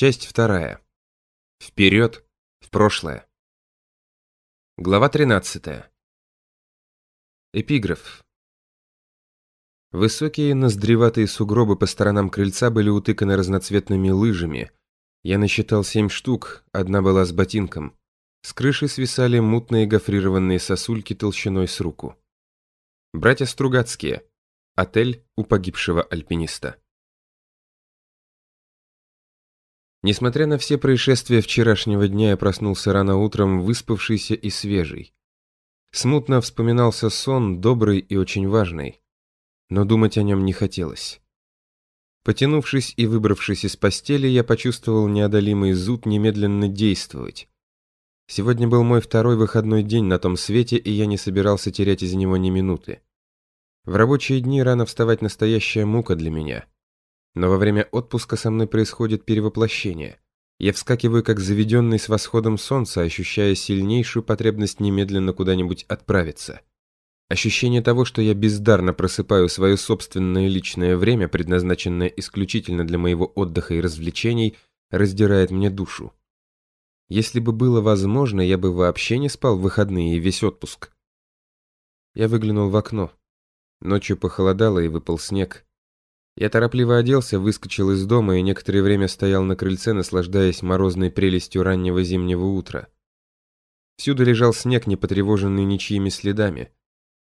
Часть вторая. Вперед, в прошлое. Глава 13. Эпиграф. Высокие ноздреватые сугробы по сторонам крыльца были утыканы разноцветными лыжами. Я насчитал семь штук, одна была с ботинком. С крыши свисали мутные гофрированные сосульки толщиной с руку. Братья Стругацкие. Отель у погибшего альпиниста. Несмотря на все происшествия вчерашнего дня, я проснулся рано утром, выспавшийся и свежий. Смутно вспоминался сон, добрый и очень важный. Но думать о нем не хотелось. Потянувшись и выбравшись из постели, я почувствовал неодолимый зуд немедленно действовать. Сегодня был мой второй выходной день на том свете, и я не собирался терять из него ни минуты. В рабочие дни рано вставать настоящая мука для меня. Но во время отпуска со мной происходит перевоплощение. Я вскакиваю как заведенный с восходом солнца, ощущая сильнейшую потребность немедленно куда-нибудь отправиться. Ощущение того, что я бездарно просыпаю свое собственное личное время, предназначенное исключительно для моего отдыха и развлечений, раздирает мне душу. Если бы было возможно, я бы вообще не спал в выходные и весь отпуск. Я выглянул в окно. Ночью похолодало и выпал снег. Я торопливо оделся, выскочил из дома и некоторое время стоял на крыльце, наслаждаясь морозной прелестью раннего зимнего утра. Всюду лежал снег, не потревоженный ничьими следами.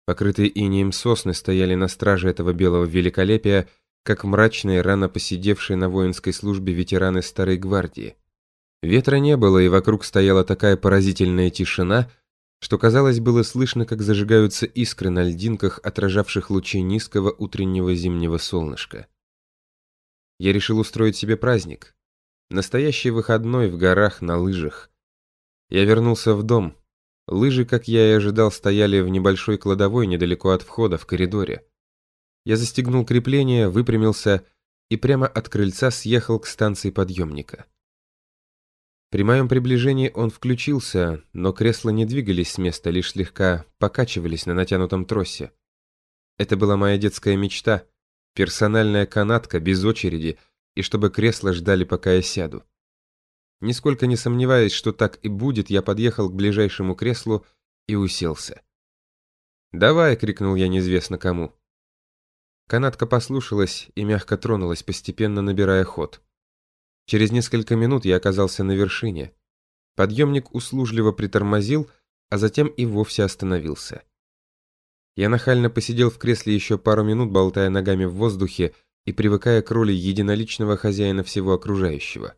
Покрытые инеем сосны стояли на страже этого белого великолепия, как мрачные, рано посидевшие на воинской службе ветераны Старой Гвардии. Ветра не было, и вокруг стояла такая поразительная тишина, что казалось было слышно, как зажигаются искры на льдинках, отражавших лучи низкого утреннего зимнего солнышка. Я решил устроить себе праздник. Настоящий выходной в горах на лыжах. Я вернулся в дом. Лыжи, как я и ожидал, стояли в небольшой кладовой недалеко от входа, в коридоре. Я застегнул крепление, выпрямился и прямо от крыльца съехал к станции подъемника. При моем приближении он включился, но кресла не двигались с места, лишь слегка покачивались на натянутом тросе. Это была моя детская мечта, персональная канатка без очереди, и чтобы кресла ждали, пока я сяду. Нисколько не сомневаясь, что так и будет, я подъехал к ближайшему креслу и уселся. «Давай!» — крикнул я неизвестно кому. Канатка послушалась и мягко тронулась, постепенно набирая ход. Через несколько минут я оказался на вершине. Подъемник услужливо притормозил, а затем и вовсе остановился. Я нахально посидел в кресле еще пару минут, болтая ногами в воздухе и привыкая к роли единоличного хозяина всего окружающего.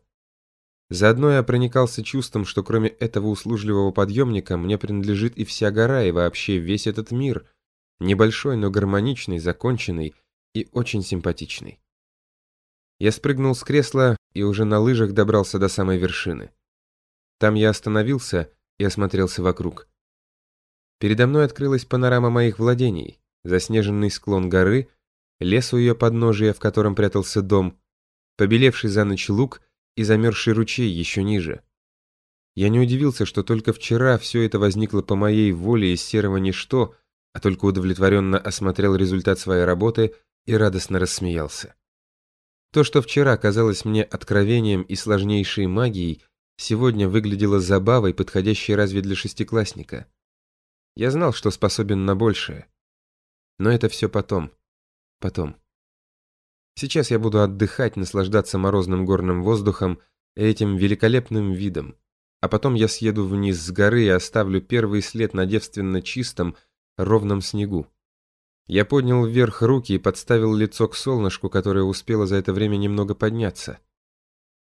Заодно я проникался чувством, что кроме этого услужливого подъемника мне принадлежит и вся гора, и вообще весь этот мир, небольшой, но гармоничный, законченный и очень симпатичный. Я спрыгнул с кресла и уже на лыжах добрался до самой вершины. Там я остановился и осмотрелся вокруг. Передо мной открылась панорама моих владений, заснеженный склон горы, лес у ее подножия, в котором прятался дом, побелевший за ночь луг и замерзший ручей еще ниже. Я не удивился, что только вчера все это возникло по моей воле из серого ничто, а только удовлетворенно осмотрел результат своей работы и радостно рассмеялся. То, что вчера казалось мне откровением и сложнейшей магией, сегодня выглядело забавой, подходящей разве для шестиклассника. Я знал, что способен на большее. Но это все потом. Потом. Сейчас я буду отдыхать, наслаждаться морозным горным воздухом и этим великолепным видом. А потом я съеду вниз с горы и оставлю первый след на девственно чистом, ровном снегу. Я поднял вверх руки и подставил лицо к солнышку, которое успело за это время немного подняться.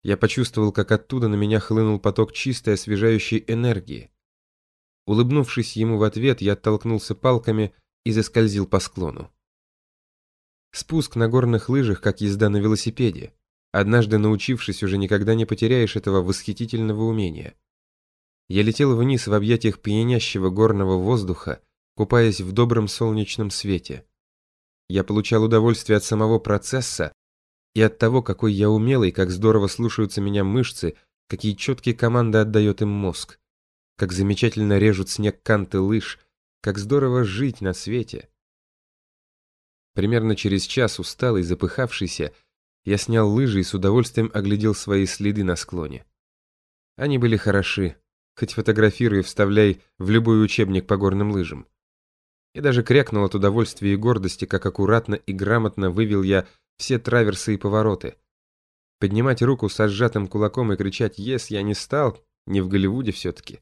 Я почувствовал, как оттуда на меня хлынул поток чистой освежающей энергии. Улыбнувшись ему в ответ, я оттолкнулся палками и заскользил по склону. Спуск на горных лыжах, как езда на велосипеде. Однажды научившись, уже никогда не потеряешь этого восхитительного умения. Я летел вниз в объятиях пьянящего горного воздуха, купаясь в добром солнечном свете. Я получал удовольствие от самого процесса и от того, какой я умелый, как здорово слушаются меня мышцы, какие четкие команды отдает им мозг, как замечательно режут снег канты лыж, как здорово жить на свете. Примерно через час, усталый, запыхавшийся, Я снял лыжи и с удовольствием оглядел свои следы на склоне. Они были хороши, хоть фотографируй и вставляй в любой учебник по горным лыжам. И даже крякнул от удовольствия и гордости, как аккуратно и грамотно вывел я все траверсы и повороты. Поднимать руку со сжатым кулаком и кричать «Ес!» я не стал, не в Голливуде все-таки.